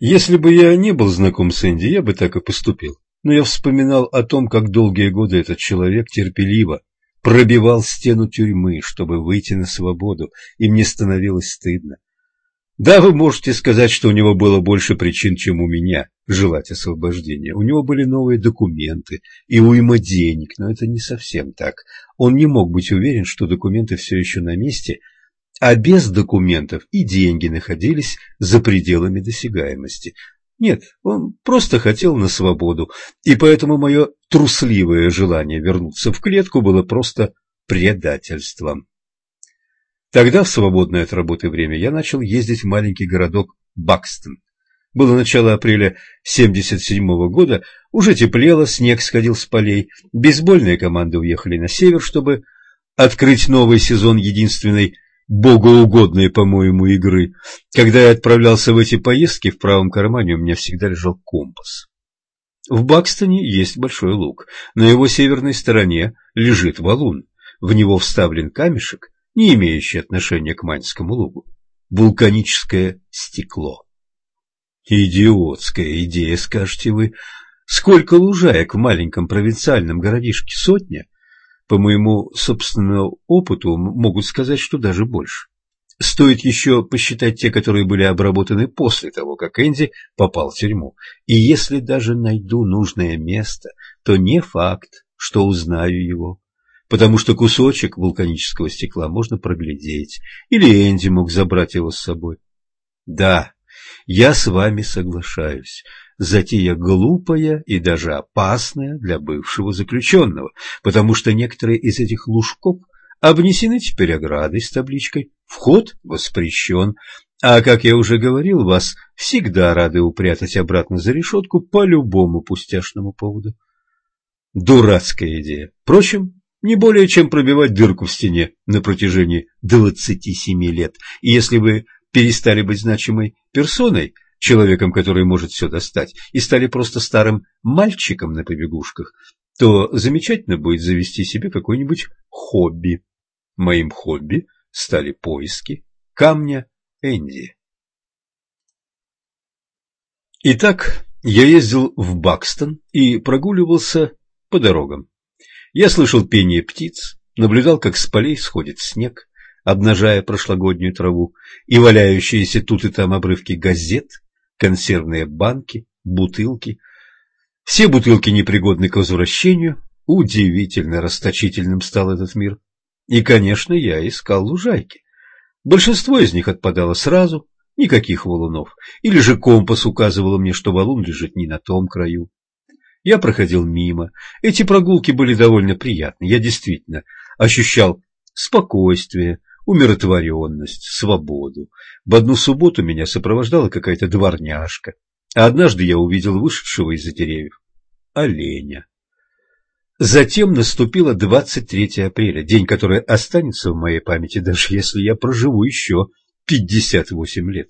Если бы я не был знаком с Энди, я бы так и поступил. Но я вспоминал о том, как долгие годы этот человек терпеливо пробивал стену тюрьмы, чтобы выйти на свободу, и мне становилось стыдно. Да, вы можете сказать, что у него было больше причин, чем у меня, желать освобождения. У него были новые документы и уйма денег, но это не совсем так. Он не мог быть уверен, что документы все еще на месте, а без документов и деньги находились за пределами досягаемости. Нет, он просто хотел на свободу, и поэтому мое трусливое желание вернуться в клетку было просто предательством. Тогда, в свободное от работы время, я начал ездить в маленький городок Бакстон. Было начало апреля 77 -го года, уже теплело, снег сходил с полей, бейсбольные команды уехали на север, чтобы открыть новый сезон единственной богоугодной, по-моему, игры. Когда я отправлялся в эти поездки, в правом кармане у меня всегда лежал компас. В Бакстоне есть большой луг. На его северной стороне лежит валун. В него вставлен камешек, не имеющий отношения к Маньскому лугу. Вулканическое стекло. Идиотская идея, скажете вы. Сколько лужаек в маленьком провинциальном городишке? Сотня? По моему собственному опыту могут сказать, что даже больше. Стоит еще посчитать те, которые были обработаны после того, как Энди попал в тюрьму. И если даже найду нужное место, то не факт, что узнаю его потому что кусочек вулканического стекла можно проглядеть, или Энди мог забрать его с собой. Да, я с вами соглашаюсь. Затея глупая и даже опасная для бывшего заключенного, потому что некоторые из этих лужков обнесены теперь оградой с табличкой «Вход воспрещен», а, как я уже говорил, вас всегда рады упрятать обратно за решетку по любому пустяшному поводу. Дурацкая идея. Впрочем, не более чем пробивать дырку в стене на протяжении 27 лет. И если вы перестали быть значимой персоной, человеком, который может все достать, и стали просто старым мальчиком на побегушках, то замечательно будет завести себе какое-нибудь хобби. Моим хобби стали поиски камня Энди. Итак, я ездил в Бакстон и прогуливался по дорогам. Я слышал пение птиц, наблюдал, как с полей сходит снег, обнажая прошлогоднюю траву, и валяющиеся тут и там обрывки газет, консервные банки, бутылки. Все бутылки непригодны к возвращению, удивительно расточительным стал этот мир. И, конечно, я искал лужайки. Большинство из них отпадало сразу, никаких валунов, или же компас указывал мне, что валун лежит не на том краю. Я проходил мимо. Эти прогулки были довольно приятны. Я действительно ощущал спокойствие, умиротворенность, свободу. В одну субботу меня сопровождала какая-то дворняжка, а однажды я увидел вышедшего из-за деревьев оленя. Затем наступило 23 апреля, день, который останется в моей памяти, даже если я проживу еще 58 лет.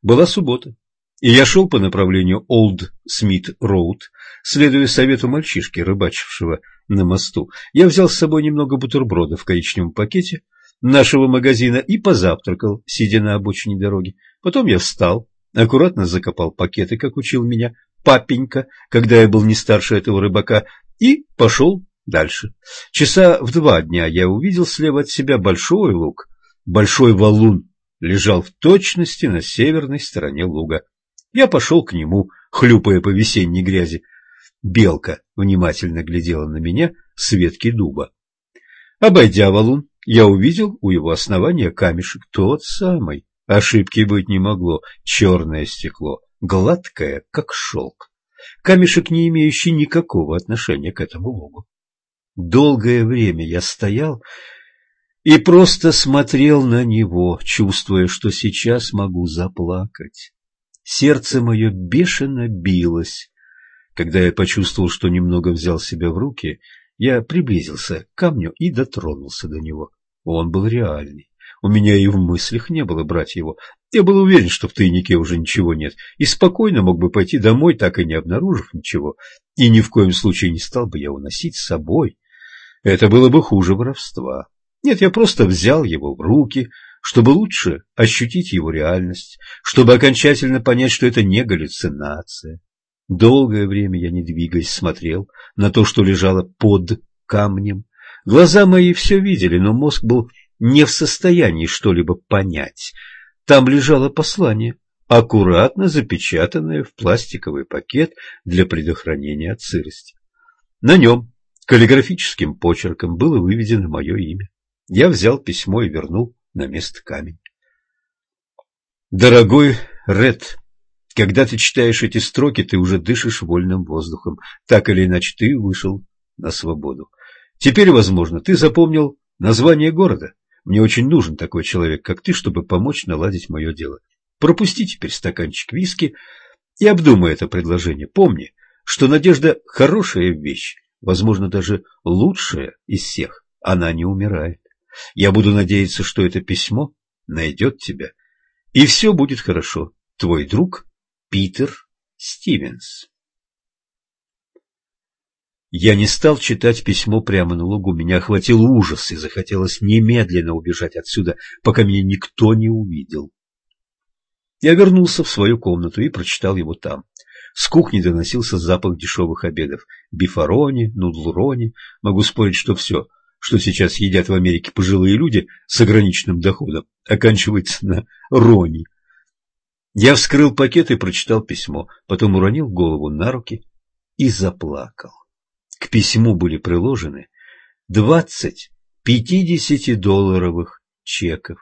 Была суббота, и я шел по направлению Олд Смит Роуд, следуя совету мальчишки, рыбачившего на мосту. Я взял с собой немного бутербродов в коричневом пакете нашего магазина и позавтракал, сидя на обочине дороги. Потом я встал, аккуратно закопал пакеты, как учил меня папенька, когда я был не старше этого рыбака, и пошел дальше. Часа в два дня я увидел слева от себя большой луг, большой валун лежал в точности на северной стороне луга. Я пошел к нему, хлюпая по весенней грязи. Белка внимательно глядела на меня с ветки дуба. Обойдя валун, я увидел у его основания камешек, тот самый. Ошибки быть не могло. Черное стекло, гладкое, как шелк. Камешек, не имеющий никакого отношения к этому лугу. Долгое время я стоял и просто смотрел на него, чувствуя, что сейчас могу заплакать. Сердце мое бешено билось. Когда я почувствовал, что немного взял себя в руки, я приблизился к камню и дотронулся до него. Он был реальный. У меня и в мыслях не было брать его. Я был уверен, что в тайнике уже ничего нет, и спокойно мог бы пойти домой, так и не обнаружив ничего. И ни в коем случае не стал бы я уносить с собой. Это было бы хуже воровства. Нет, я просто взял его в руки, чтобы лучше ощутить его реальность, чтобы окончательно понять, что это не галлюцинация. Долгое время я, не двигаясь, смотрел на то, что лежало под камнем. Глаза мои все видели, но мозг был не в состоянии что-либо понять. Там лежало послание, аккуратно запечатанное в пластиковый пакет для предохранения от сырости. На нем каллиграфическим почерком было выведено мое имя. Я взял письмо и вернул на место камень. Дорогой Ред, когда ты читаешь эти строки, ты уже дышишь вольным воздухом. Так или иначе, ты вышел на свободу. Теперь, возможно, ты запомнил название города. Мне очень нужен такой человек, как ты, чтобы помочь наладить мое дело. Пропусти теперь стаканчик виски и обдумай это предложение. Помни, что надежда – хорошая вещь, возможно, даже лучшая из всех. Она не умирает. Я буду надеяться, что это письмо найдет тебя, и все будет хорошо. Твой друг Питер Стивенс. Я не стал читать письмо прямо на лугу. Меня охватил ужас, и захотелось немедленно убежать отсюда, пока меня никто не увидел. Я вернулся в свою комнату и прочитал его там. С кухни доносился запах дешевых обедов. Бифарони, нудлрони. Могу спорить, что все, что сейчас едят в Америке пожилые люди с ограниченным доходом, оканчивается на рони. Я вскрыл пакет и прочитал письмо, потом уронил голову на руки и заплакал. К письму были приложены двадцать пятидесятидолларовых чеков.